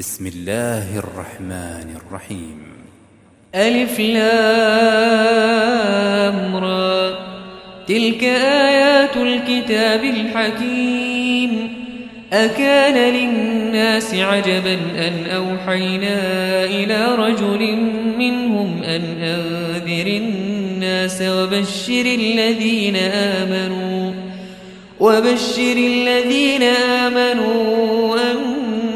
بسم الله الرحمن الرحيم. ألف لام را. تلك آيات الكتاب الحكيم. أكان للناس عجبا أن أوحينا إلى رجل منهم أن أنذر الناس وبشر الذين آمنوا وبشر الذين آمنوا أن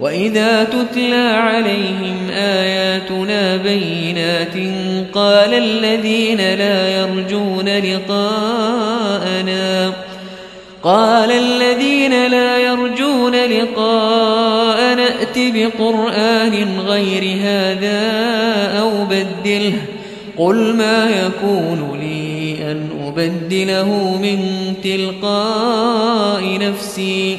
وإذا تتلى عليهم آياتنا بينات قال الذين لا يرجون لقاءنا قال الذين لا يرجون لقاء نأت بقرآن غير هذا أو بدله قل ما يكون لي أن أبدله من تلقاء نفسي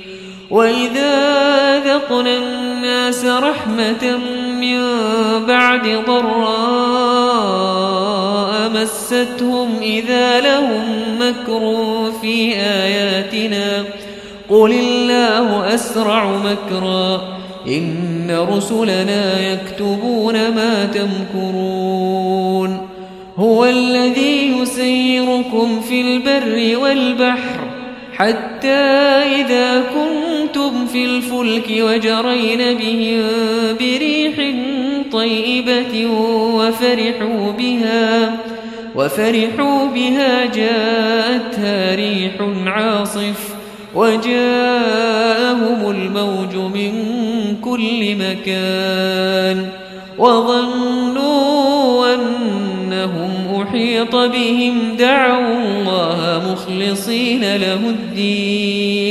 وإذا ذقنا الناس رحمة من بعد ضراء مستهم إذا لهم مكر في آياتنا قل الله أسرع مكرا إن رسلنا يكتبون ما تمكرون هو الذي يسيركم في البر والبحر حتى إذا كنتم في الفلك وجرين بهم بريح طيبة وفرحوا بها وفرحوا بها جاءتها ريح عاصف وجاءهم الموج من كل مكان وظنوا أنهم أحيط بهم دعوا الله مخلصين له الدين.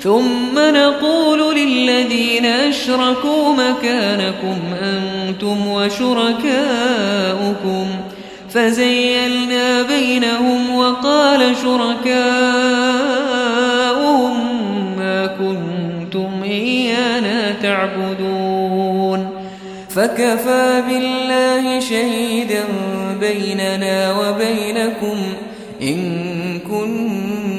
ثم نقول للذين أشركوا مكانكم أنتم وشركاؤكم فزيلنا بينهم وقال شركاؤهم ما كنتم إيانا تعبدون فكفى بالله شهيدا بيننا وبينكم إن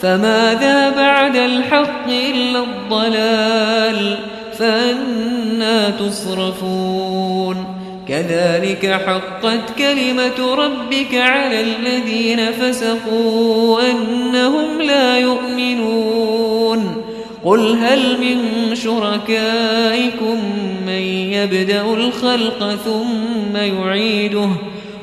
فماذا بعد الحق إلا الضلال فأنا تصرفون كذلك حقت كلمة ربك على الذين فسقوا أنهم لا يؤمنون قل هل من شركائكم من يبدأ الخلق ثم يعيده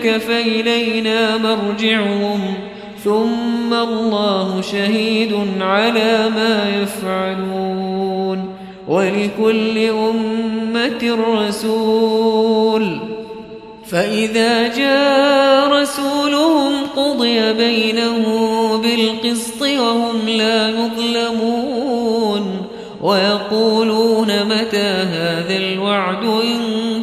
فإلينا مرجعهم ثم الله شهيد على ما يفعلون ولكل أمة رسول فإذا جاء رسولهم قضي بينهم بالقسط وهم لا يظلمون ويقولون متى هذا الوعد إن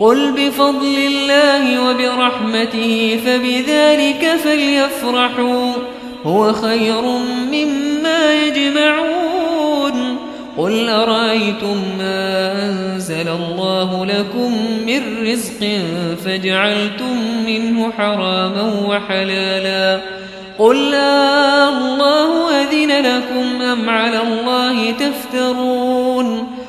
قل بفضل الله وبرحمته فبذلك فليفرحوا هو خير مما يجمعون. قل أرأيتم ما أنزل الله لكم من رزق فجعلتم منه حراما وحلالا؟ قل لا الله أذن لكم أم على الله تفترون؟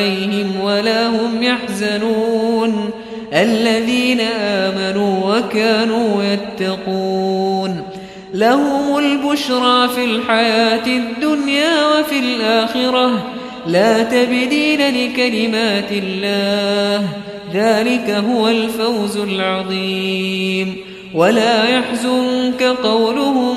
عليهم ولا هم يحزنون. الذين آمنوا وكانوا يتقون. لهم البشرى في الحياة الدنيا وفي الآخرة. لا تبديل لكلمات الله. ذلك هو الفوز العظيم. ولا يحزنك قولهم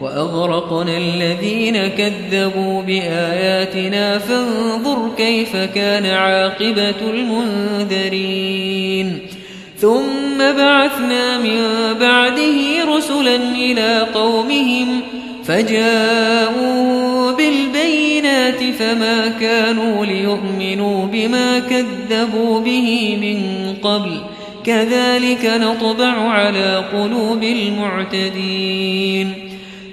وأغرقنا الذين كذبوا بآياتنا فانظر كيف كان عاقبة المنذرين. ثم بعثنا من بعده رسلا إلى قومهم فجاءوا بالبينات فما كانوا ليؤمنوا بما كذبوا به من قبل. كذلك نطبع على قلوب المعتدين.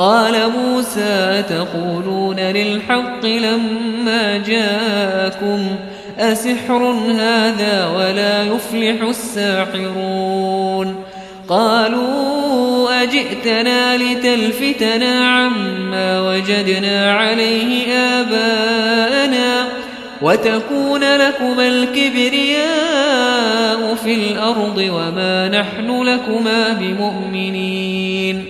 قال موسى تقولون للحق لما جاءكم أسحر هذا ولا يفلح الساحرون قالوا أجئتنا لتلفتنا عما وجدنا عليه آباءنا وتكون لكما الكبرياء في الأرض وما نحن لكما بمؤمنين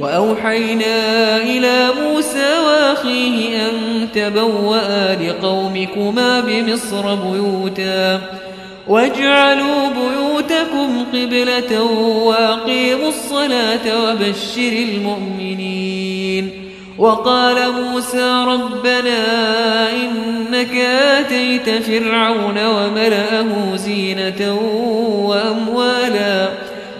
وأوحينا إلى موسى وأخيه أن تبوأ لقومكما بمصر بيوتا واجعلوا بيوتكم قبلة وأقيموا الصلاة وبشر المؤمنين. وقال موسى ربنا إنك آتيت فرعون وملأه زينة وأموالا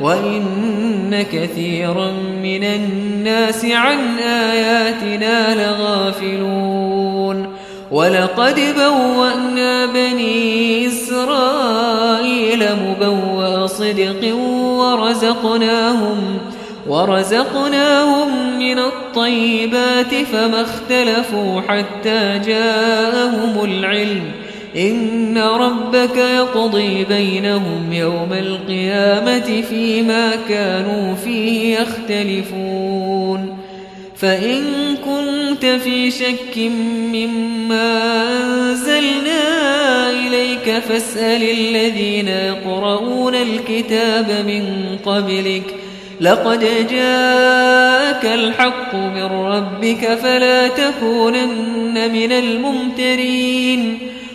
وإن كثيرا من الناس عن آياتنا لغافلون ولقد بوأنا بني إسرائيل مبوأ صدق ورزقناهم ورزقناهم من الطيبات فما اختلفوا حتى جاءهم العلم إن ربك يقضي بينهم يوم القيامة فيما كانوا فيه يختلفون. فإن كنت في شك مما أنزلنا إليك فاسأل الذين يقرؤون الكتاب من قبلك. لقد جاءك الحق من ربك فلا تكونن من الممترين.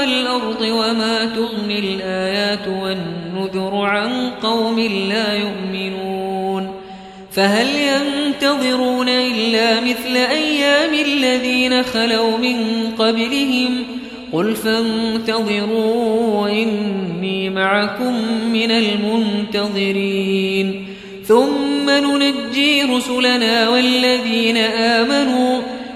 والأرض وما تغني الآيات والنذر عن قوم لا يؤمنون فهل ينتظرون إلا مثل أيام الذين خلوا من قبلهم قل فانتظروا إني معكم من المنتظرين ثم ننجي رسلنا والذين آمنوا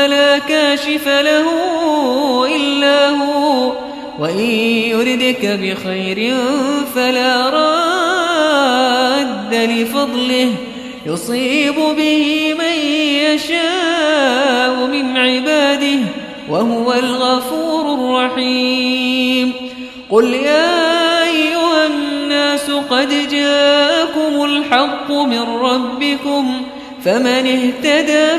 فلا كاشف له إلا هو. وإن يردك بخير فلا راد لفضله. يصيب به من يشاء من عباده وهو الغفور الرحيم. قل يا أيها الناس قد جاءكم الحق من ربكم. فمن اهتدى